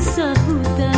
sahutang